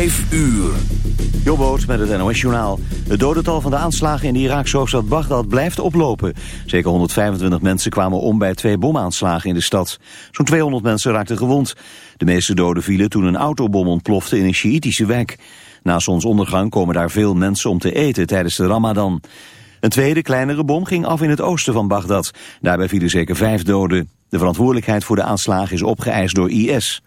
5 uur. Jobboot met het NOS-journaal. Het dodental van de aanslagen in de Iraakse hoofdstad Bagdad blijft oplopen. Zeker 125 mensen kwamen om bij twee bomaanslagen in de stad. Zo'n 200 mensen raakten gewond. De meeste doden vielen toen een autobom ontplofte in een Sjiïtische wijk. Na zonsondergang komen daar veel mensen om te eten tijdens de ramadan. Een tweede, kleinere bom ging af in het oosten van Bagdad. Daarbij vielen zeker vijf doden. De verantwoordelijkheid voor de aanslagen is opgeëist door IS.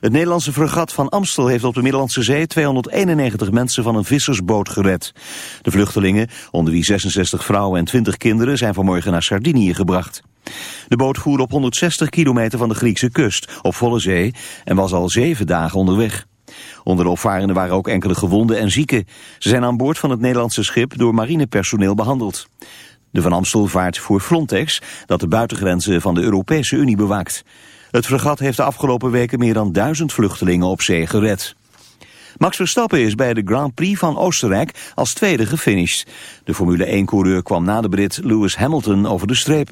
Het Nederlandse fregat van Amstel heeft op de Middellandse Zee 291 mensen van een vissersboot gered. De vluchtelingen, onder wie 66 vrouwen en 20 kinderen, zijn vanmorgen naar Sardinië gebracht. De boot voer op 160 kilometer van de Griekse kust, op volle zee, en was al zeven dagen onderweg. Onder de opvarenden waren ook enkele gewonden en zieken. Ze zijn aan boord van het Nederlandse schip door marinepersoneel behandeld. De Van Amstel vaart voor Frontex, dat de buitengrenzen van de Europese Unie bewaakt. Het fregat heeft de afgelopen weken meer dan duizend vluchtelingen op zee gered. Max Verstappen is bij de Grand Prix van Oostenrijk als tweede gefinished. De Formule 1-coureur kwam na de Brit Lewis Hamilton over de streep.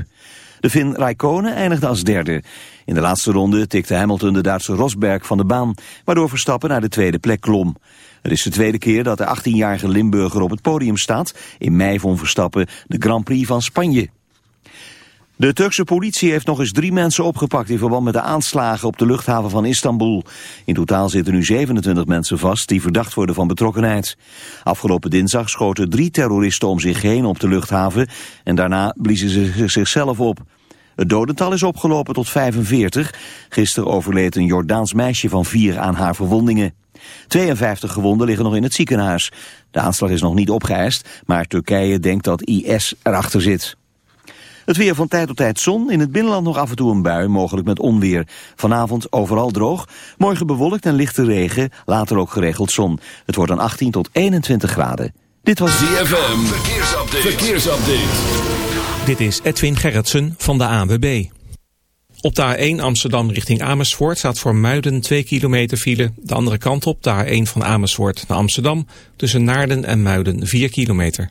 De Finn Raikkonen eindigde als derde. In de laatste ronde tikte Hamilton de Duitse Rosberg van de baan... waardoor Verstappen naar de tweede plek klom. Het is de tweede keer dat de 18-jarige Limburger op het podium staat. In mei vond Verstappen de Grand Prix van Spanje. De Turkse politie heeft nog eens drie mensen opgepakt in verband met de aanslagen op de luchthaven van Istanbul. In totaal zitten nu 27 mensen vast die verdacht worden van betrokkenheid. Afgelopen dinsdag schoten drie terroristen om zich heen op de luchthaven en daarna bliezen ze zichzelf op. Het dodental is opgelopen tot 45. Gisteren overleed een Jordaans meisje van vier aan haar verwondingen. 52 gewonden liggen nog in het ziekenhuis. De aanslag is nog niet opgeëist, maar Turkije denkt dat IS erachter zit. Het weer van tijd tot tijd zon, in het binnenland nog af en toe een bui, mogelijk met onweer. Vanavond overal droog, morgen bewolkt en lichte regen, later ook geregeld zon. Het wordt dan 18 tot 21 graden. Dit was DFM, verkeersupdate. verkeersupdate. Dit is Edwin Gerritsen van de ANWB. Op de A1 Amsterdam richting Amersfoort staat voor Muiden 2 kilometer file. De andere kant op, de A1 van Amersfoort naar Amsterdam, tussen Naarden en Muiden 4 kilometer.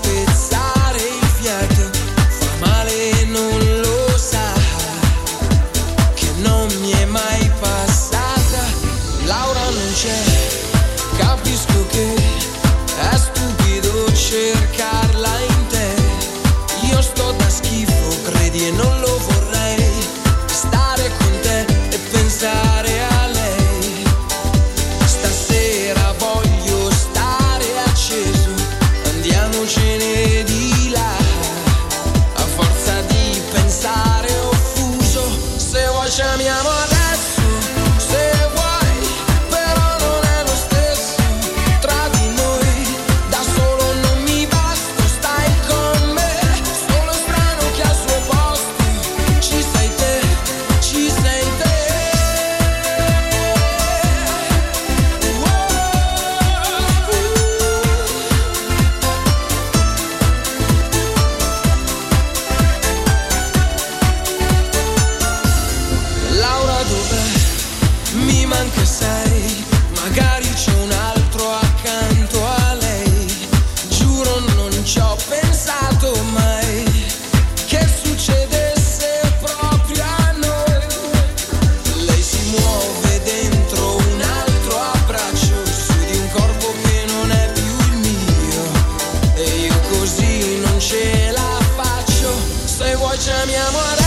chame a morar.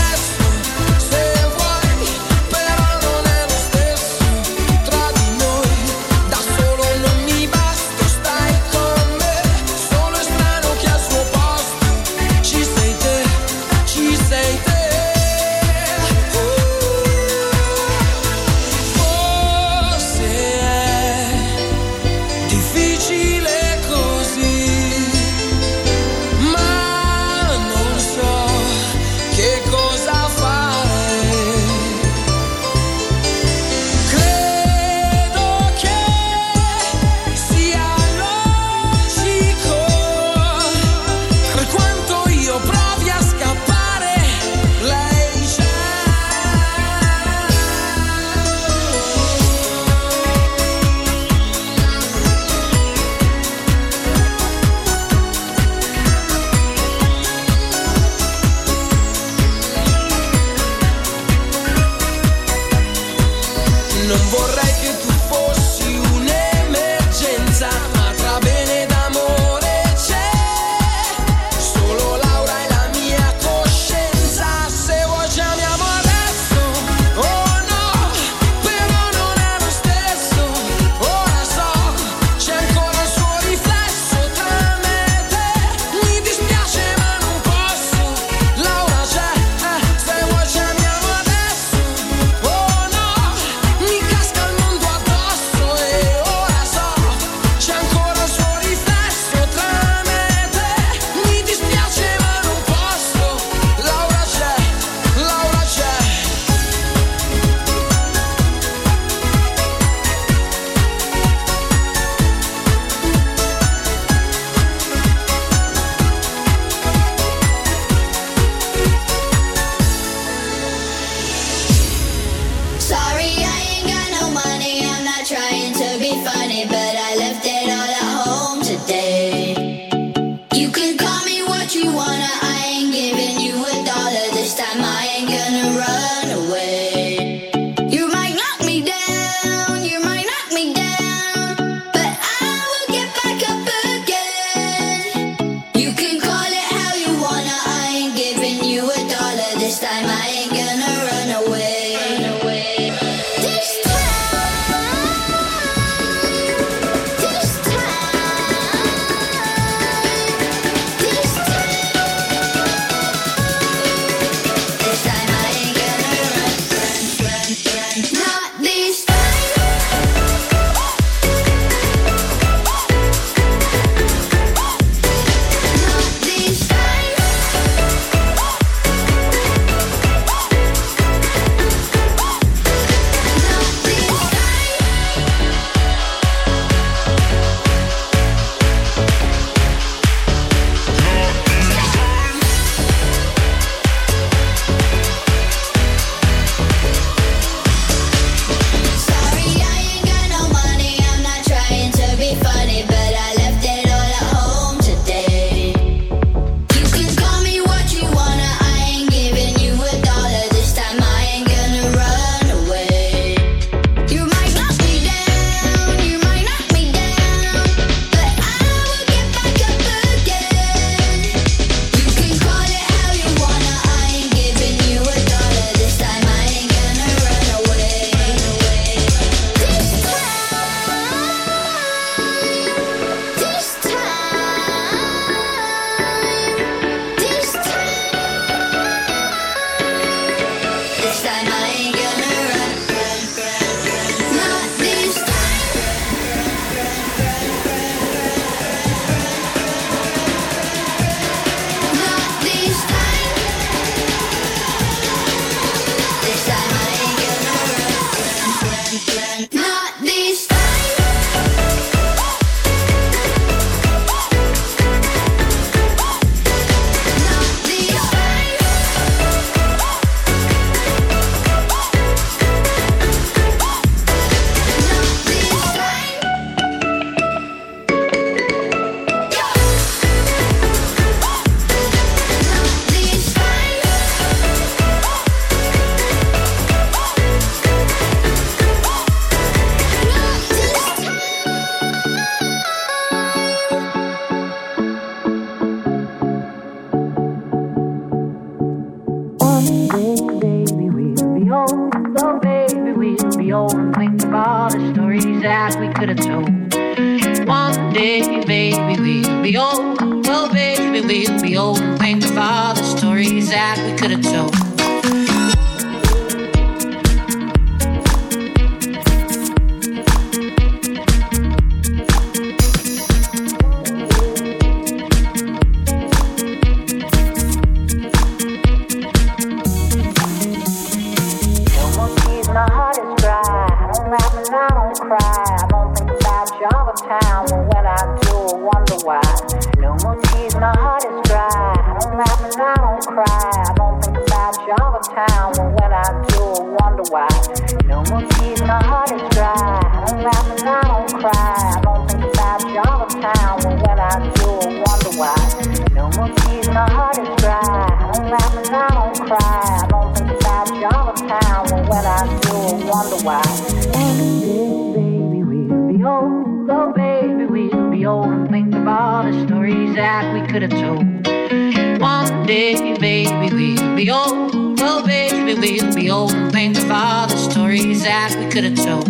could have told.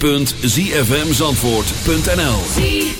www.zfmzandvoort.nl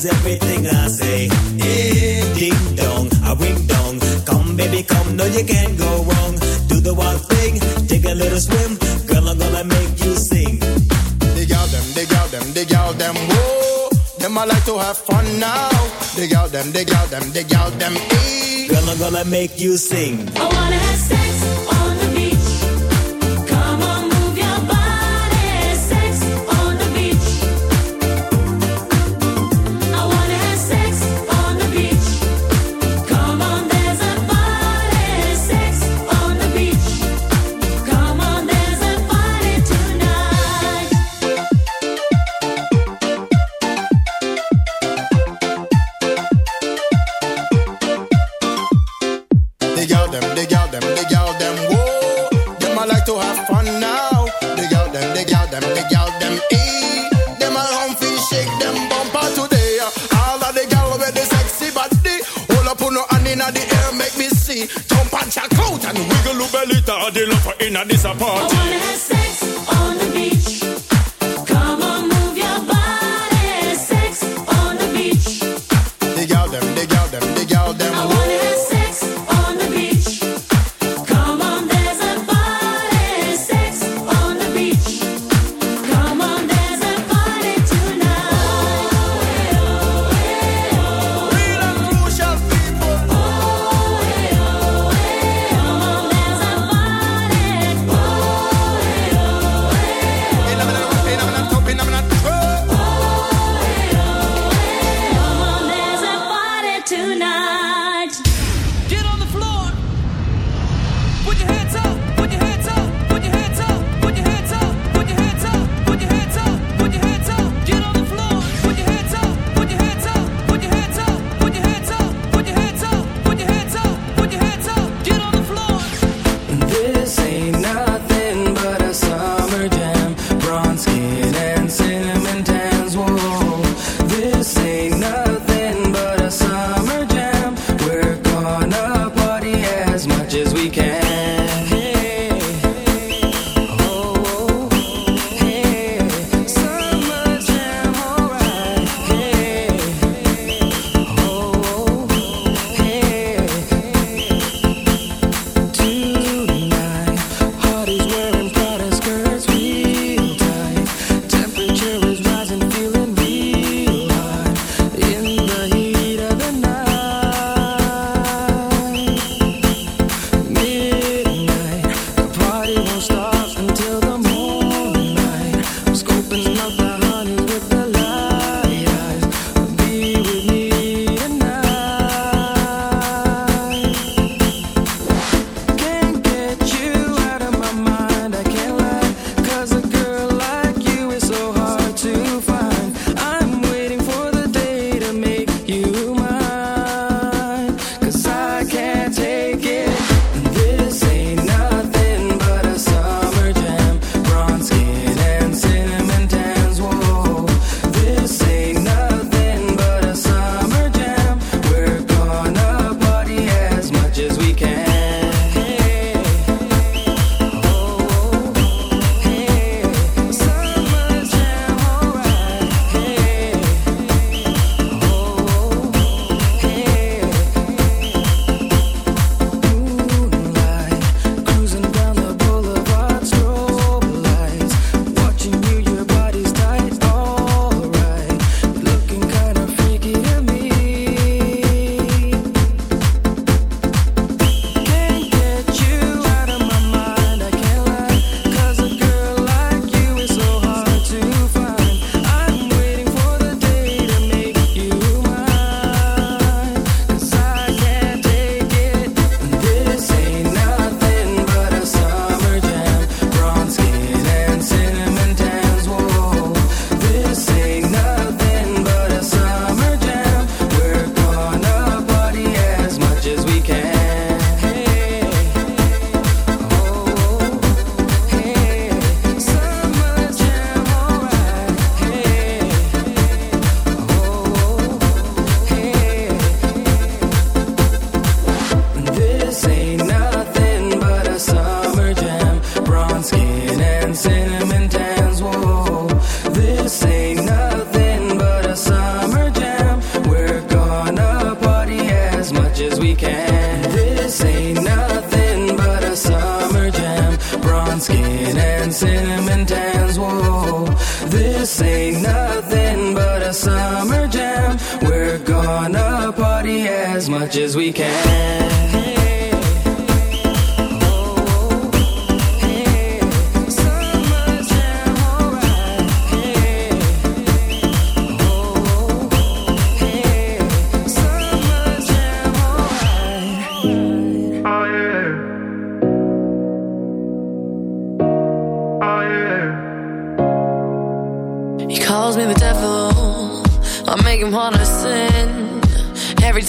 believes everything I say. Yeah, ding dong, a ring dong. Come, baby, come, no, you can't go wrong. Do the wild thing, take a little swim. Girl, I'm gonna make you sing. Dig out them, dig out them, dig out them, whoa. Them I like to have fun now. Dig out them, dig out them, dig out them, ee. Girl, I'm gonna make you sing. I wanna have sex.